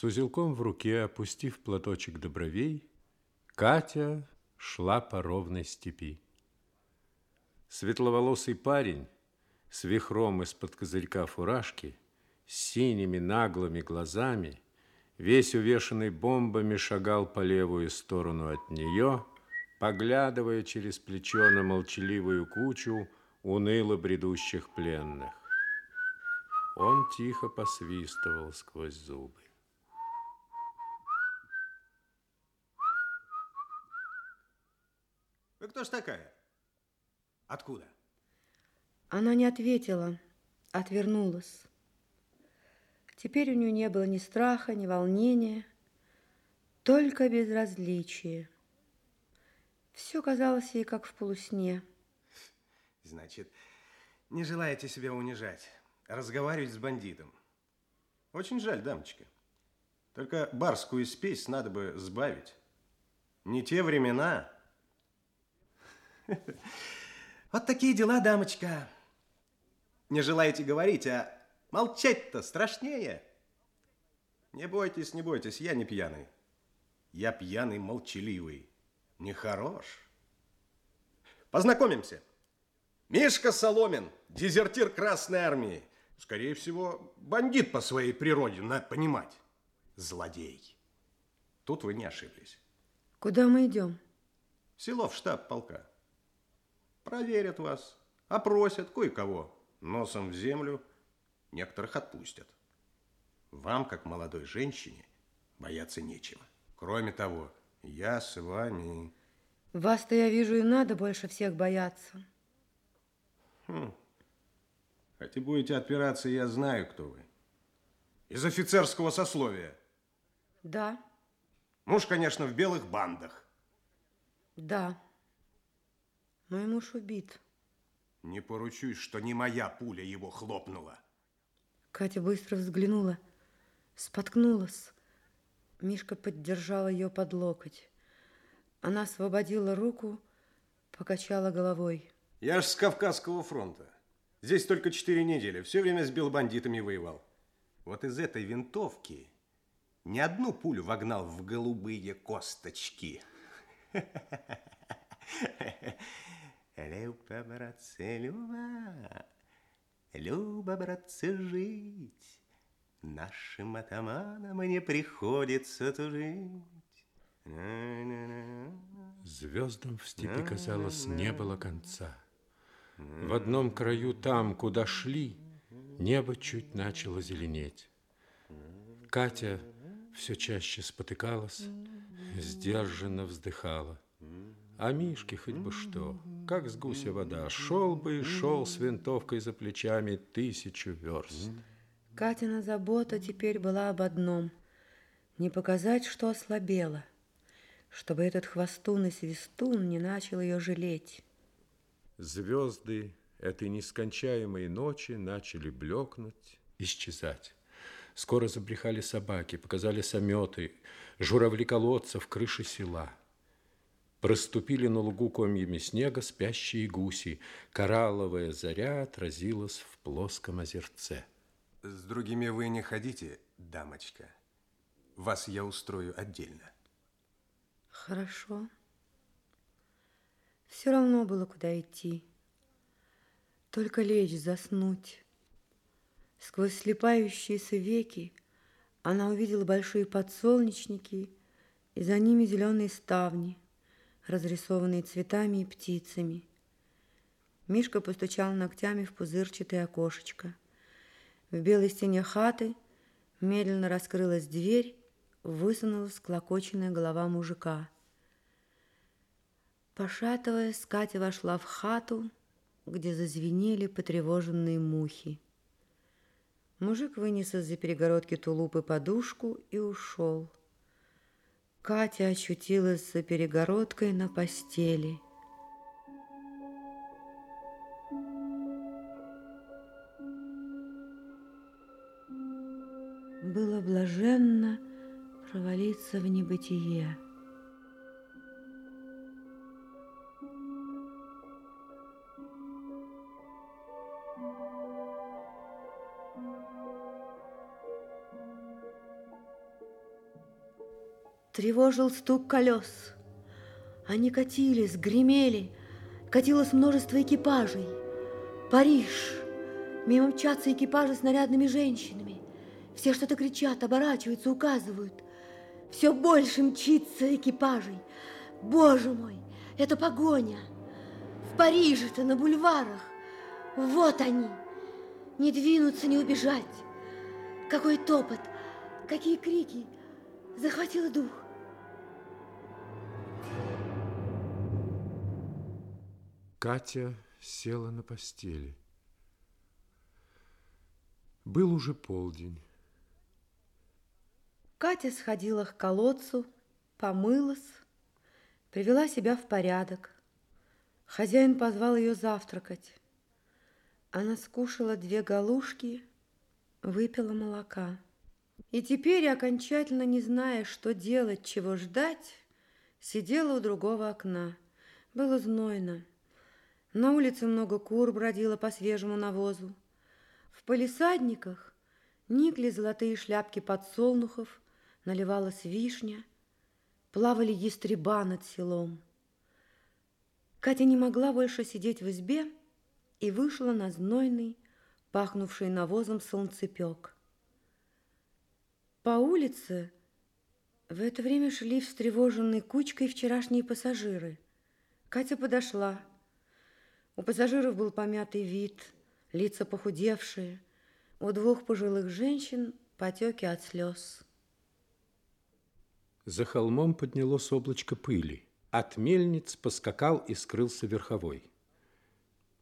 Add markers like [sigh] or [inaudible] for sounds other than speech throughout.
С узелком в руке, опустив платочек до бровей, Катя шла по ровной степи. Светловолосый парень с вихром из-под козырька фуражки, с синими наглыми глазами, весь увешанный бомбами, шагал по левую сторону от нее, поглядывая через плечо на молчаливую кучу уныло бредущих пленных. Он тихо посвистывал сквозь зубы. Кто ж такая? Откуда? Она не ответила, отвернулась. Теперь у нее не было ни страха, ни волнения, только безразличие. Все казалось ей как в полусне. Значит, не желаете себя унижать, разговаривать с бандитом. Очень жаль, дамочка. Только барскую спесь надо бы сбавить. Не те времена. [laughs] Вот такие дела, дамочка. Не желаете говорить, а молчать-то страшнее. Не бойтесь, не бойтесь, я не пьяный. Я пьяный, молчаливый. Нехорош. Познакомимся. Мишка Соломин, дезертир Красной Армии. Скорее всего, бандит по своей природе, надо понимать. Злодей. Тут вы не ошиблись. Куда мы идем? Село в штаб полка. Проверят вас, опросят кое-кого носом в землю, некоторых отпустят. Вам, как молодой женщине, бояться нечего. Кроме того, я с вами... Вас-то, я вижу, и надо больше всех бояться. Хм. Хотя будете отпираться, я знаю, кто вы. Из офицерского сословия. Да. Муж, конечно, в белых бандах. Да. Мой муж убит. Не поручусь, что не моя пуля его хлопнула. Катя быстро взглянула, споткнулась. Мишка поддержал ее под локоть. Она освободила руку, покачала головой. Я ж с Кавказского фронта. Здесь только четыре недели. Все время с белобандитами воевал. Вот из этой винтовки ни одну пулю вогнал в голубые косточки. [laughs] Люба, братцы, Люба, Люба, братцы, жить. Нашим атаманам не приходится тужить. Звездам в степи, казалось, не было конца. В одном краю там, куда шли, небо чуть начало зеленеть. Катя все чаще спотыкалась, сдержанно вздыхала. А Мишке хоть бы что, как с гуся вода, шел бы и шел с винтовкой за плечами тысячу верст. Катина забота теперь была об одном – не показать, что ослабела, чтобы этот хвостун и свистун не начал ее жалеть. Звезды этой нескончаемой ночи начали блекнуть, исчезать. Скоро забрехали собаки, показались ометы, журавли колодца в крыше села. Проступили на лугу комьями снега спящие гуси. Коралловая заря отразилась в плоском озерце. С другими вы не ходите, дамочка. Вас я устрою отдельно. Хорошо. Все равно было куда идти. Только лечь, заснуть. Сквозь слепающиеся веки она увидела большие подсолнечники и за ними зеленые ставни, разрисованные цветами и птицами. Мишка постучал ногтями в пузырчатое окошечко. В белой стене хаты медленно раскрылась дверь, высунулась клокоченная голова мужика – Пошатываясь, Катя вошла в хату, где зазвенели потревоженные мухи. Мужик вынес из-за перегородки тулуп и подушку и ушел. Катя очутилась за перегородкой на постели. Было блаженно провалиться в небытие. Тревожил стук колес. Они катились, гремели, катилось множество экипажей. Париж. Мимо мчатся экипажи с нарядными женщинами. Все что-то кричат, оборачиваются, указывают. Все больше мчится экипажей. Боже мой, это погоня. В Париже-то, на бульварах. Вот они. Не двинуться, не убежать. Какой топот, какие крики. Захватило дух. Катя села на постели. Был уже полдень. Катя сходила к колодцу, помылась, привела себя в порядок. Хозяин позвал ее завтракать. Она скушала две галушки, выпила молока. И теперь, окончательно не зная, что делать, чего ждать, сидела у другого окна. Было знойно. На улице много кур бродило по свежему навозу. В палисадниках никли золотые шляпки подсолнухов, наливалась вишня, плавали ястреба над селом. Катя не могла больше сидеть в избе и вышла на знойный, пахнувший навозом солнцепек. По улице в это время шли встревоженной кучкой вчерашние пассажиры. Катя подошла. У пассажиров был помятый вид, лица похудевшие. У двух пожилых женщин потеки от слез. За холмом поднялось облачко пыли. От мельниц поскакал и скрылся верховой.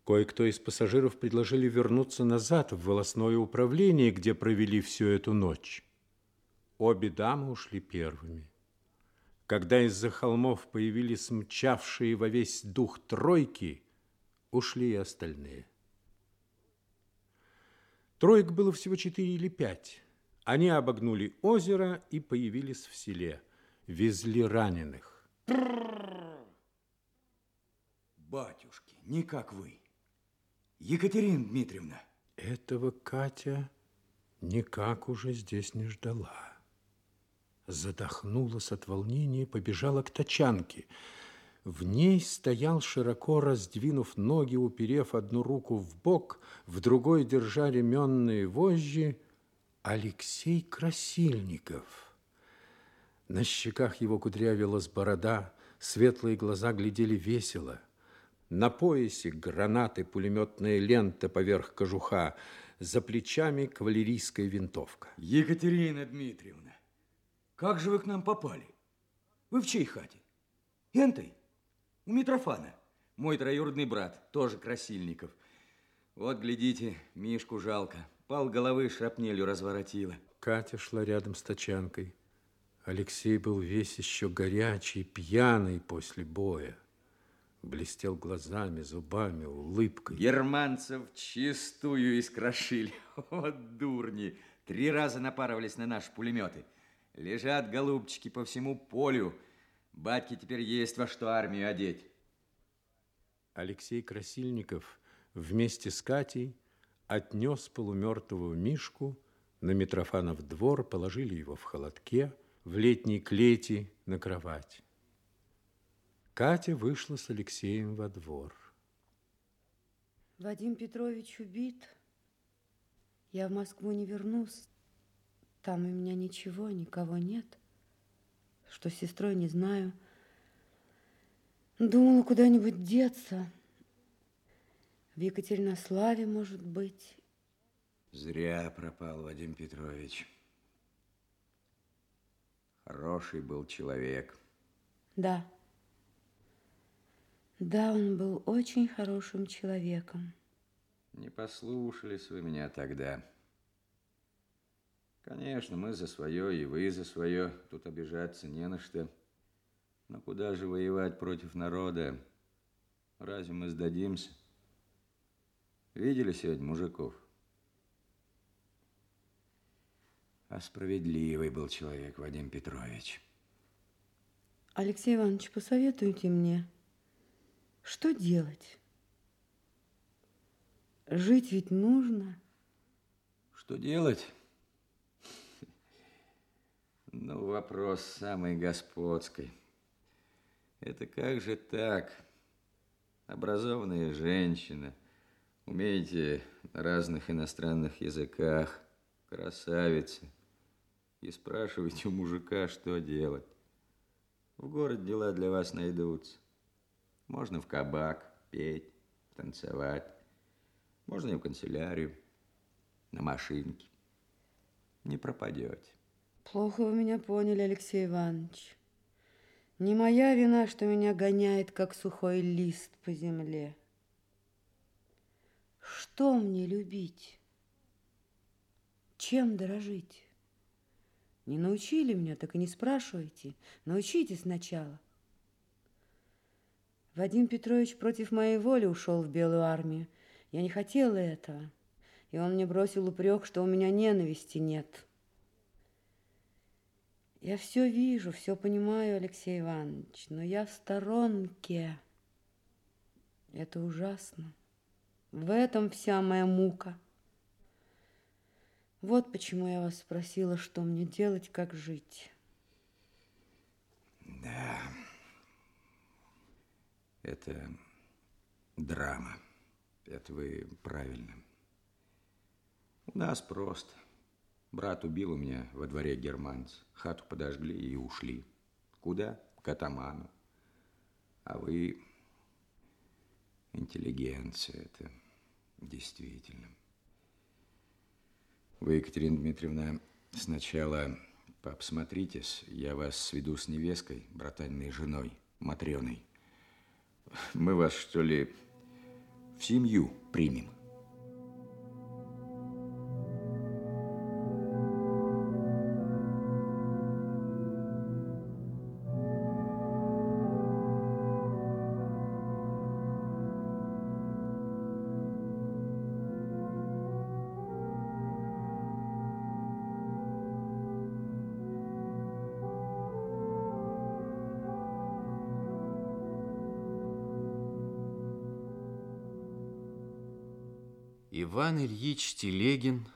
Кое-кто из пассажиров предложили вернуться назад в волосное управление, где провели всю эту ночь. Обе дамы ушли первыми. Когда из-за холмов появились мчавшие во весь дух тройки – ушли и остальные. Троек было всего четыре или пять. Они обогнули озеро и появились в селе. Везли раненых. Батюшки, не как вы. Екатерина Дмитриевна. Этого Катя никак уже здесь не ждала. Задохнулась от волнения и побежала к тачанке – в ней стоял, широко раздвинув ноги, уперев одну руку в бок, в другой, держа ременные вожжи, Алексей Красильников. На щеках его кудрявилась борода, светлые глаза глядели весело. На поясе гранаты, пулеметная лента поверх кожуха, за плечами кавалерийская винтовка. Екатерина Дмитриевна, как же вы к нам попали? Вы в чьей хате? Энтой? У Митрофана. Мой троюродный брат, тоже Красильников. Вот, глядите, Мишку жалко. Пал головы шрапнелью разворотила. Катя шла рядом с тачанкой. Алексей был весь еще горячий, пьяный после боя. Блестел глазами, зубами, улыбкой. Германцев чистую искрошили. [laughs] Вот дурни. Три раза напарывались на наши пулеметы. Лежат голубчики по всему полю. Батьке теперь есть во что армию одеть. Алексей Красильников вместе с Катей отнес полумертвого Мишку на Митрофанов двор, положили его в холодке, в летней клети на кровать. Катя вышла с Алексеем во двор. Вадим Петрович убит. Я в Москву не вернусь. Там у меня ничего, никого нет что с сестрой не знаю. Думала куда-нибудь деться. В Екатеринославе, может быть. Зря пропал Вадим Петрович. Хороший был человек. Да. Да, он был очень хорошим человеком. Не послушались вы меня тогда. Конечно, мы за свое, и вы за свое. Тут обижаться не на что. Но куда же воевать против народа? Разве мы сдадимся? Видели сегодня мужиков? А справедливый был человек Вадим Петрович. Алексей Иванович, посоветуйте мне, что делать? Жить ведь нужно. Что делать? Ну, вопрос самый господский. Это как же так? Образованная женщина, умеете на разных иностранных языках, красавица, и спрашиваете у мужика, что делать. В город дела для вас найдутся. Можно в кабак петь, танцевать. Можно и в канцелярию, на машинке. Не пропадете. Плохо вы меня поняли, Алексей Иванович. Не моя вина, что меня гоняет, как сухой лист по земле. Что мне любить? Чем дорожить? Не научили меня, так и не спрашивайте. Научите сначала. Вадим Петрович против моей воли ушел в Белую армию. Я не хотела этого. И он мне бросил упрек, что у меня ненависти нет. Я все вижу, все понимаю, Алексей Иванович, но я в сторонке. Это ужасно. В этом вся моя мука. Вот почему я вас спросила, что мне делать, как жить. Да, это драма. Это вы правильно. У нас просто. Брат убил у меня во дворе германца. Хату подожгли и ушли. Куда? К атаману. А вы интеллигенция. Это действительно. Вы, Екатерина Дмитриевна, сначала посмотритесь. Я вас сведу с невесткой, братаниной женой, Матрёной. Мы вас, что ли, в семью примем. Иван Ильич Телегин,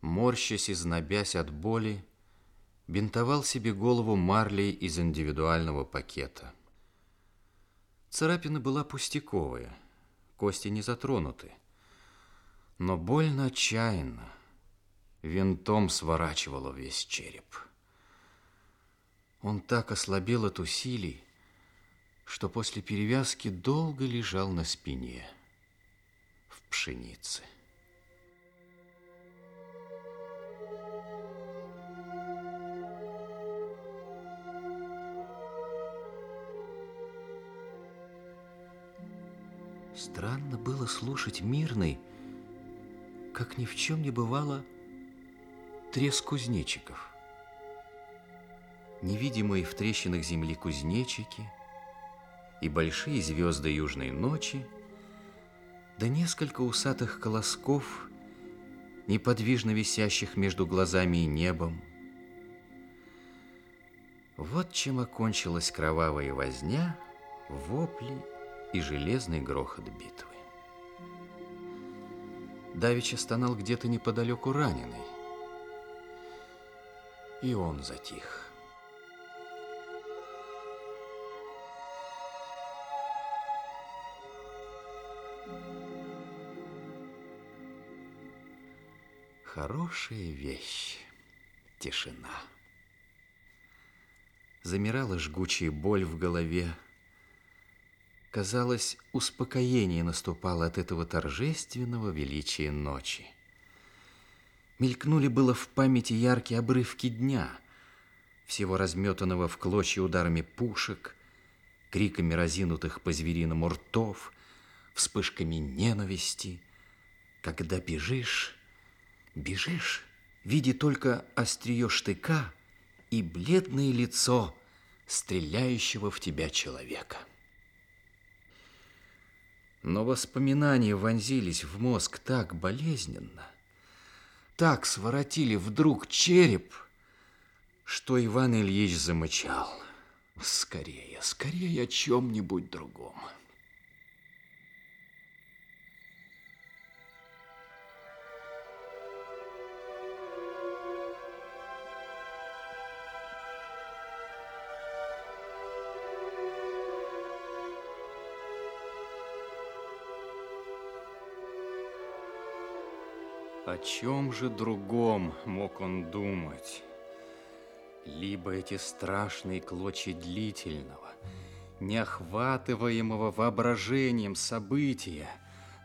морщась и знобясь от боли, бинтовал себе голову марлей из индивидуального пакета. Царапина была пустяковая, кости не затронуты, но больно отчаянно, винтом сворачивало весь череп. Он так ослабел от усилий, что после перевязки долго лежал на спине пшеницы. Странно было слушать мирный, как ни в чем не бывало, треск кузнечиков. Невидимые в трещинах земли кузнечики и большие звезды южной ночи – да несколько усатых колосков, неподвижно висящих между глазами и небом. Вот чем окончилась кровавая возня, вопли и железный грохот битвы. Давича стонал где-то неподалеку раненый, и он затих. Хорошая вещь – тишина. Замирала жгучая боль в голове. Казалось, успокоение наступало от этого торжественного величия ночи. Мелькнули было в памяти яркие обрывки дня, всего разметанного в клочья ударами пушек, криками разинутых по-звериному ртов, вспышками ненависти, когда бежишь Бежишь, видя только острие штыка и бледное лицо стреляющего в тебя человека. Но воспоминания вонзились в мозг так болезненно, так своротили вдруг череп, что Иван Ильич замычал. Скорее, скорее о чем-нибудь другом. О чем же другом мог он думать? Либо эти страшные клочья длительного, неохватываемого воображением события,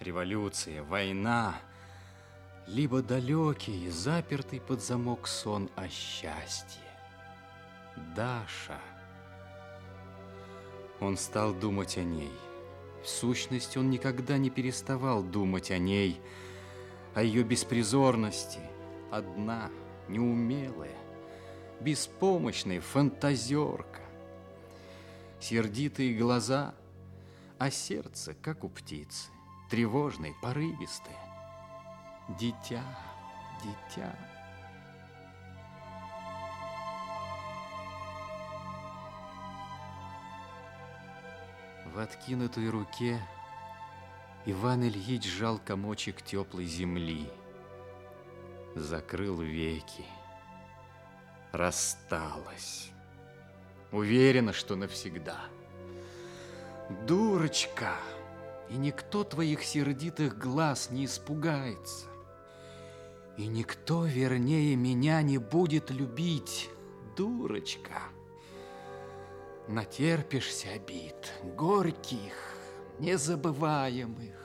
революция, война, либо далекий, запертый под замок сон о счастье. Даша. Он стал думать о ней. В сущности, он никогда не переставал думать о ней, о ее беспризорности. Одна, неумелая, беспомощная фантазерка. Сердитые глаза, а сердце, как у птицы, тревожное, порывистое. Дитя, дитя. В откинутой руке Иван Ильич сжал комочек теплой земли, закрыл веки, рассталась. Уверена, что навсегда. Дурочка, и никто твоих сердитых глаз не испугается. И никто, вернее, меня не будет любить, дурочка. Натерпишься обид, горьких, незабываемых.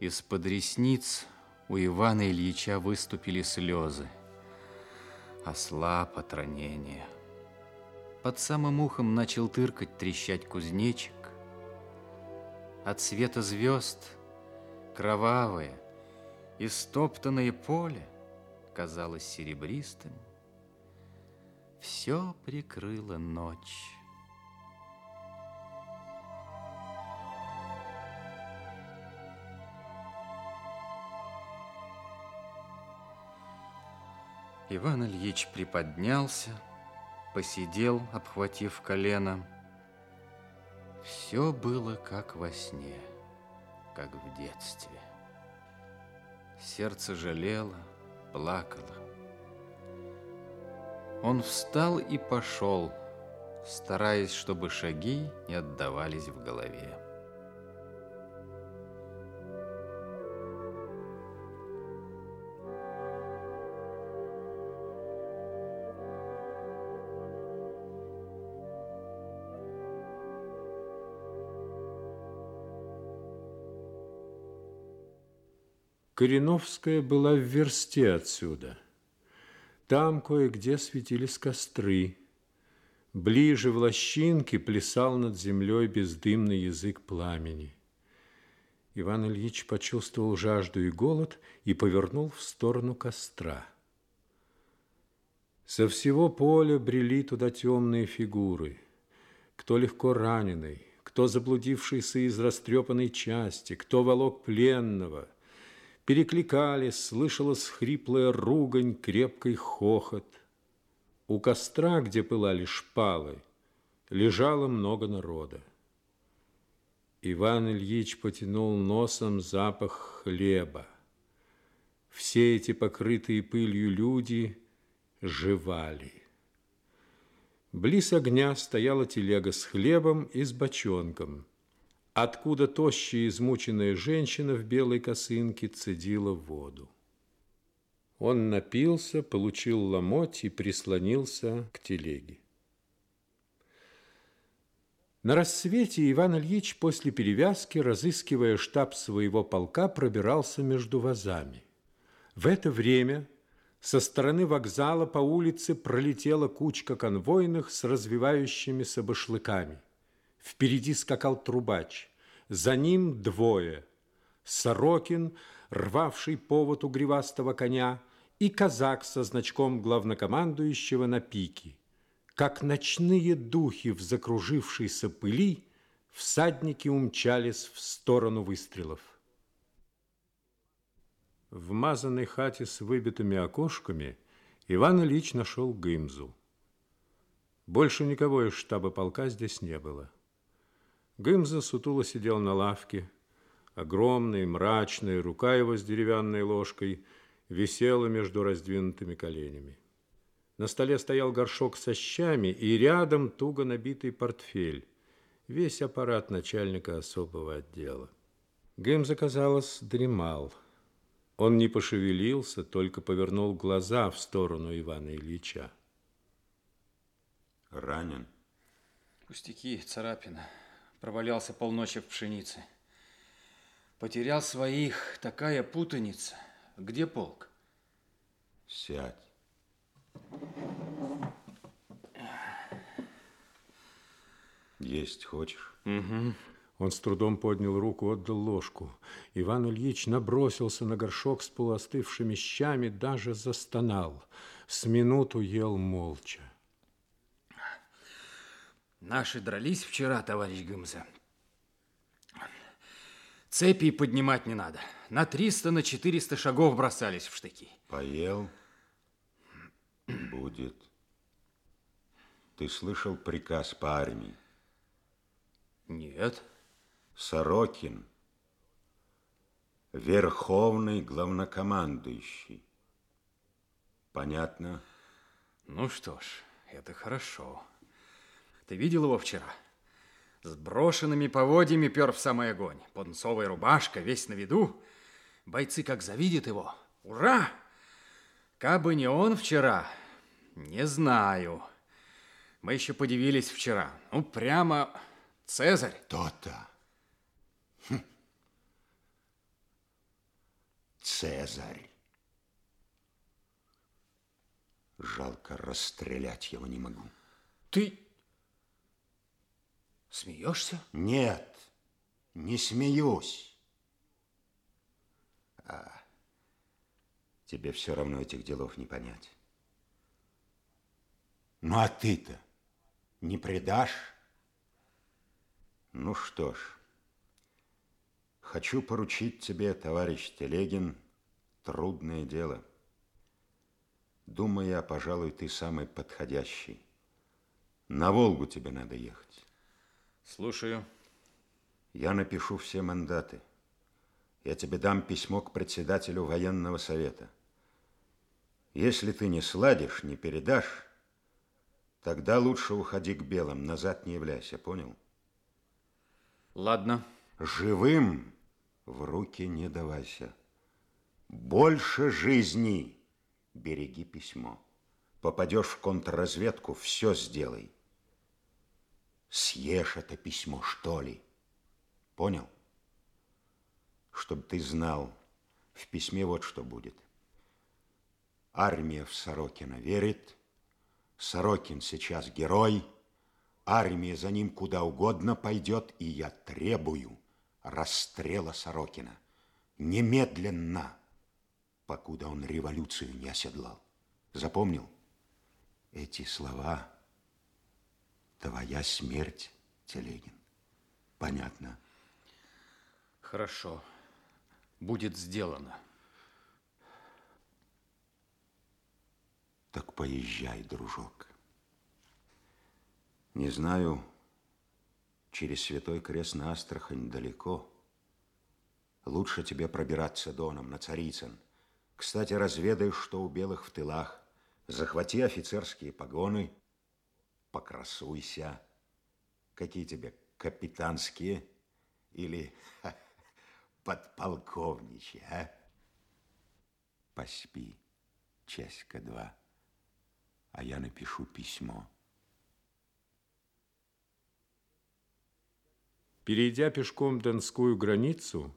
Из-под ресниц у Ивана Ильича выступили слезы. Ослаб от ранения. Под самым ухом начал тыркать, трещать кузнечик. От света звезд кровавое, истоптанное поле казалось серебристым. Все прикрыла ночь. Иван Ильич приподнялся, посидел, обхватив колено. Все было как во сне, как в детстве. Сердце жалело, плакало. Он встал и пошел, стараясь, чтобы шаги не отдавались в голове. Кореновская была в версте отсюда. Там кое-где светились костры. Ближе в лощинке плясал над землей бездымный язык пламени. Иван Ильич почувствовал жажду и голод и повернул в сторону костра. Со всего поля брели туда темные фигуры. Кто легко раненый, кто заблудившийся из растрепанной части, кто волок пленного – перекликались, слышалась хриплая ругань, крепкий хохот. У костра, где пылали шпалы, лежало много народа. Иван Ильич потянул носом запах хлеба. Все эти покрытые пылью люди жевали. Близ огня стояла телега с хлебом и с бочонком – откуда тощая измученная женщина в белой косынке цедила воду. Он напился, получил ломоть и прислонился к телеге. На рассвете Иван Ильич после перевязки, разыскивая штаб своего полка, пробирался между вазами. В это время со стороны вокзала по улице пролетела кучка конвойных с развивающимися башлыками – Впереди скакал трубач, за ним двое. Сорокин, рвавший повод у гривастого коня, и казак со значком главнокомандующего на пике. Как ночные духи в закружившейся пыли, всадники умчались в сторону выстрелов. В мазанной хате с выбитыми окошками Иван Ильич нашел Гымзу. Больше никого из штаба полка здесь не было. Гымза сутуло сидел на лавке. Огромный, мрачный, рука его с деревянной ложкой висела между раздвинутыми коленями. На столе стоял горшок со щами и рядом туго набитый портфель. весь аппарат начальника особого отдела. Гэмза, казалось, дремал. Он не пошевелился, только повернул глаза в сторону Ивана Ильича. Ранен? Пустяки, царапина. Провалялся полночи в пшенице. Потерял своих, такая путаница. Где полк? Сядь. Есть хочешь? Угу. Он с трудом поднял руку, отдал ложку. Иван Ильич набросился на горшок с полуостывшими щами, даже застонал. С минуту ел молча. Наши дрались вчера, товарищ Гымза. Цепи поднимать не надо. На 300, на 400 шагов бросались в штыки. Поел? Будет. Ты слышал приказ по армии? Нет. Сорокин, верховный главнокомандующий. Понятно? Ну что ж, это хорошо. Ты видел его вчера? С брошенными поводьями пер в самый огонь. Поднцовая рубашка, весь на виду. Бойцы как завидят его. Ура! Кабы не он вчера, не знаю. Мы еще подивились вчера. Ну, прямо Цезарь. То-то. Хм. Цезарь. Жалко, расстрелять его не могу. Ты смеешься? Нет, не смеюсь. А тебе все равно этих делов не понять. Ну, а ты-то не предашь? Ну что ж, хочу поручить тебе, товарищ Телегин, трудное дело. Думаю, я, пожалуй, ты самый подходящий. На Волгу тебе надо ехать. Слушаю. Я напишу все мандаты. Я тебе дам письмо к председателю военного совета. Если ты не сладишь, не передашь, тогда лучше уходи к белым, назад не являйся, понял? Ладно. Живым в руки не давайся. Больше жизни береги письмо. Попадешь в контрразведку, все сделай. Съешь это письмо, что ли? Понял? Чтобы ты знал, в письме вот что будет. Армия в Сорокина верит. Сорокин сейчас герой. Армия за ним куда угодно пойдет, и я требую расстрела Сорокина. Немедленно, покуда он революцию не оседлал. Запомнил? Эти слова твоя смерть, Телегин. Понятно? Хорошо. Будет сделано. Так поезжай, дружок. Не знаю, через Святой Крест на Астрахань далеко. Лучше тебе пробираться доном на Царицын. Кстати, разведай, что у белых в тылах. Захвати офицерские погоны, покрасуйся. Какие тебе капитанские или ха, подполковничьи, а? Поспи часика-два, а я напишу письмо. Перейдя пешком Донскую границу,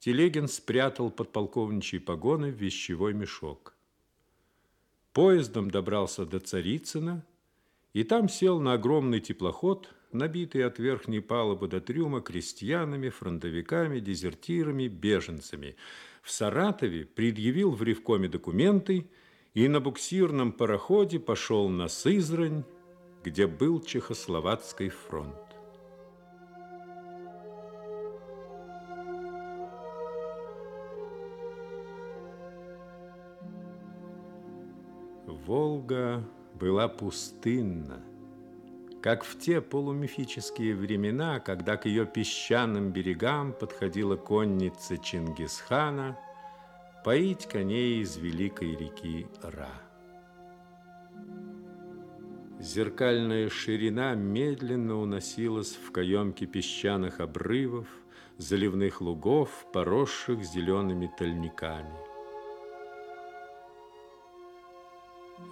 Телегин спрятал подполковничьи погоны в вещевой мешок. Поездом добрался до Царицына и там сел на огромный теплоход, набитый от верхней палубы до трюма крестьянами, фронтовиками, дезертирами, беженцами. В Саратове предъявил в Ревкоме документы и на буксирном пароходе пошел на Сызрань, где был Чехословацкий фронт. Волга была пустынна, как в те полумифические времена, когда к ее песчаным берегам подходила конница Чингисхана поить коней из великой реки Ра. Зеркальная ширина медленно уносилась в каемки песчаных обрывов, заливных лугов, поросших зелеными тольниками.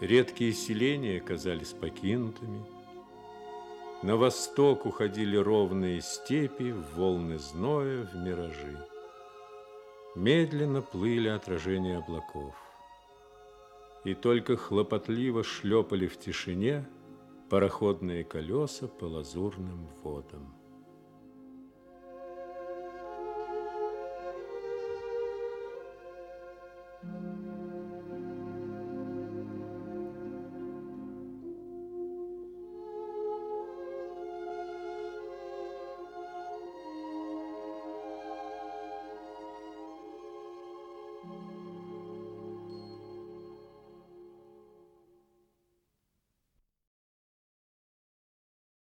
Редкие селения казались покинутыми. На восток уходили ровные степи, в волны зноя, в миражи. Медленно плыли отражения облаков. И только хлопотливо шлепали в тишине – пароходные колеса по лазурным водам.